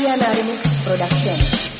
Iriana Remix Production.